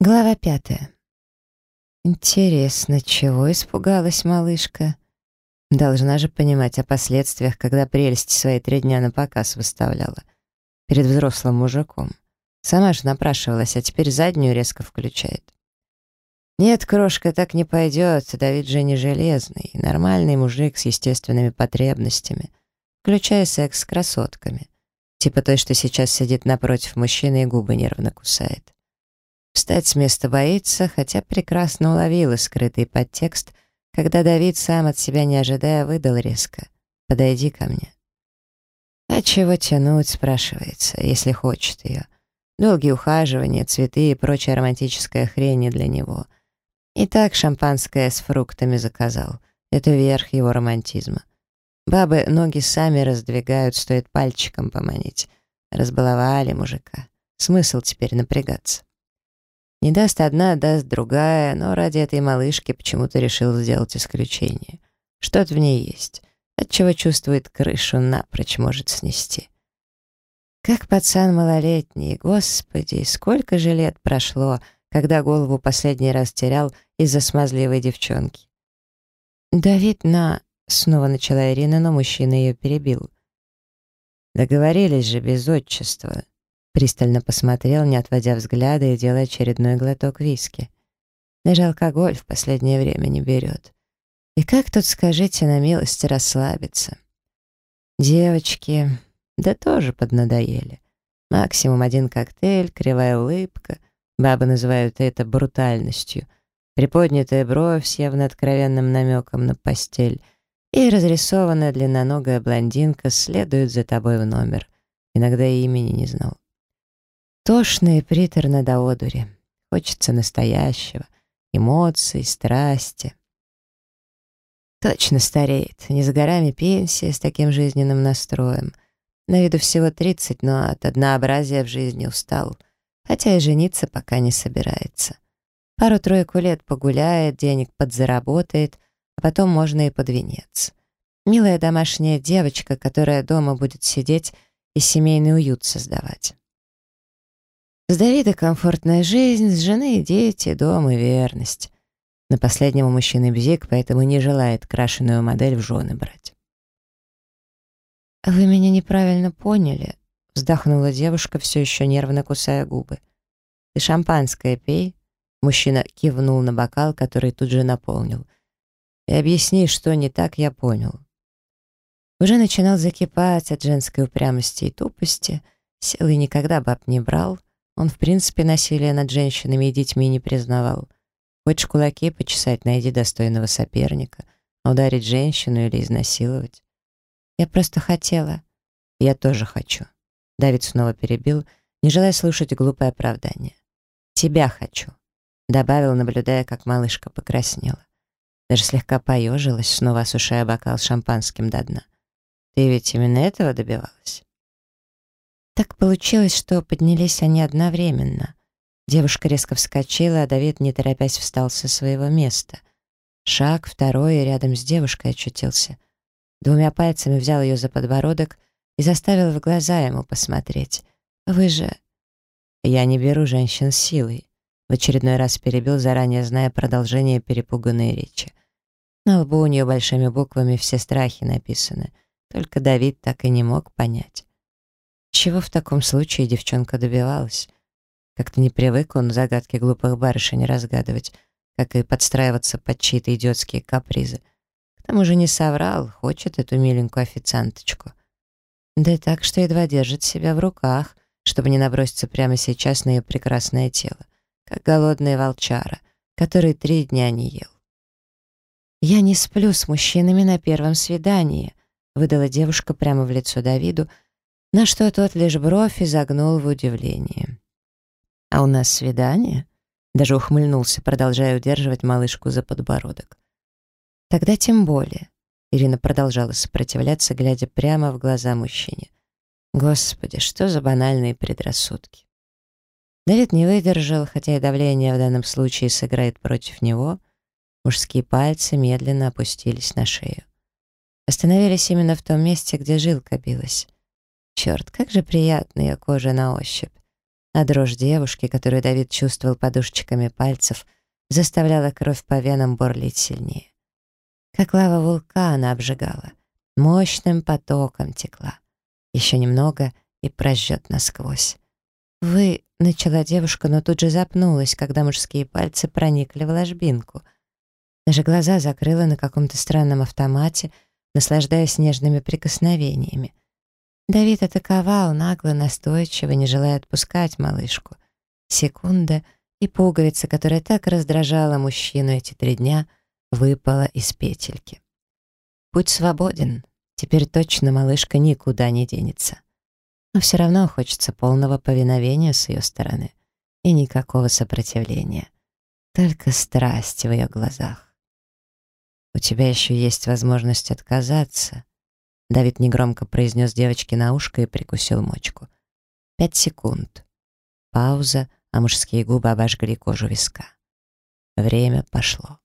Глава пятая. Интересно, чего испугалась малышка? Должна же понимать о последствиях, когда прелести свои три дня на показ выставляла. Перед взрослым мужиком. Сама же напрашивалась, а теперь заднюю резко включает. Нет, крошка, так не пойдет, Давид же не железный, нормальный мужик с естественными потребностями, включая секс с красотками. Типа той, что сейчас сидит напротив мужчины и губы нервно кусает. Встать с места боится, хотя прекрасно уловила скрытый подтекст, когда Давид, сам от себя не ожидая, выдал резко. «Подойди ко мне». «А чего тянуть?» — спрашивается, если хочет ее. Долгие ухаживания, цветы и прочая романтическая хрень не для него. И так шампанское с фруктами заказал. Это верх его романтизма. Бабы ноги сами раздвигают, стоит пальчиком поманить. Разбаловали мужика. Смысл теперь напрягаться. Не даст одна, даст другая, но ради этой малышки почему-то решил сделать исключение. Что-то в ней есть, отчего чувствует крышу напрочь может снести. Как пацан малолетний, господи, сколько же лет прошло, когда голову последний раз терял из-за смазливой девчонки. «Давид на...» — снова начала Ирина, но мужчина ее перебил. «Договорились же без отчества. Пристально посмотрел, не отводя взгляда и делая очередной глоток виски. Даже алкоголь в последнее время не берет. И как тут, скажите, на милости расслабиться? Девочки, да тоже поднадоели. Максимум один коктейль, кривая улыбка. Бабы называют это брутальностью. Приподнятая бровь с явно откровенным намеком на постель. И разрисованная длинноногая блондинка следует за тобой в номер. Иногда и имени не знал. Тошно и приторно до одури. Хочется настоящего, эмоций, страсти. Точно стареет. Не за горами пенсия с таким жизненным настроем. На виду всего 30, но от однообразия в жизни устал. Хотя и жениться пока не собирается. Пару-тройку лет погуляет, денег подзаработает, а потом можно и под венец. Милая домашняя девочка, которая дома будет сидеть и семейный уют создавать. С Давида комфортная жизнь, с жены дети, дом и верность. На последнего мужчины бзик, поэтому не желает крашеную модель в жены брать. «Вы меня неправильно поняли», — вздохнула девушка, все еще нервно кусая губы. «Ты шампанское пей?» Мужчина кивнул на бокал, который тут же наполнил. «И объясни, что не так, я понял». Уже начинал закипать от женской упрямости и тупости, силы никогда баб не брал, он, в принципе, насилие над женщинами и детьми не признавал. Хочешь кулаки почесать, найди достойного соперника, а ударить женщину или изнасиловать. Я просто хотела. Я тоже хочу. Давид снова перебил, не желая слушать глупое оправдание. Тебя хочу. Добавил, наблюдая, как малышка покраснела. Даже слегка поежилась, снова осушая бокал шампанским до дна. Ты ведь именно этого добивалась? Так получилось, что поднялись они одновременно. Девушка резко вскочила, а Давид, не торопясь, встал со своего места. Шаг, второй, рядом с девушкой очутился. Двумя пальцами взял ее за подбородок и заставил в глаза ему посмотреть. «Вы же...» «Я не беру женщин силой», — в очередной раз перебил, заранее зная продолжение перепуганной речи. На лбу у нее большими буквами все страхи написаны, только Давид так и не мог понять. Чего в таком случае девчонка добивалась? Как-то не привык он загадки глупых барышень разгадывать, как и подстраиваться под чьи-то идиотские капризы. К тому же не соврал, хочет эту миленькую официанточку. Да и так, что едва держит себя в руках, чтобы не наброситься прямо сейчас на ее прекрасное тело, как голодная волчара, который три дня не ел. «Я не сплю с мужчинами на первом свидании», выдала девушка прямо в лицо Давиду, на что тот лишь бровь изогнул в удивлении. «А у нас свидание?» Даже ухмыльнулся, продолжая удерживать малышку за подбородок. «Тогда тем более», — Ирина продолжала сопротивляться, глядя прямо в глаза мужчине. «Господи, что за банальные предрассудки!» Давид не выдержал, хотя и давление в данном случае сыграет против него. Мужские пальцы медленно опустились на шею. Остановились именно в том месте, где жилка билась. Черт, как же приятная кожа на ощупь. а дрожь девушки, которую Давид чувствовал подушечками пальцев, заставляла кровь по венам бурлить сильнее. Как лава вулкана обжигала, мощным потоком текла. Еще немного и прожжет насквозь. «Вы...» — начала девушка, но тут же запнулась, когда мужские пальцы проникли в ложбинку. Даже глаза закрыла на каком-то странном автомате, наслаждаясь нежными прикосновениями. Давид атаковал, нагло, настойчиво, не желая отпускать малышку. Секунда, и пуговица, которая так раздражала мужчину эти три дня, выпала из петельки. Путь свободен. Теперь точно малышка никуда не денется. Но все равно хочется полного повиновения с ее стороны и никакого сопротивления. Только страсть в ее глазах. У тебя еще есть возможность отказаться, Давид негромко произнес девочке на ушко и прикусил мочку. Пять секунд. Пауза, а мужские губы обожгли кожу виска. Время пошло.